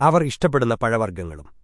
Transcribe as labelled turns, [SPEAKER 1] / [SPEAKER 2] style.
[SPEAKER 1] അവർ ഇഷ്ടപ്പെടുന്ന പഴവർഗങ്ങളും.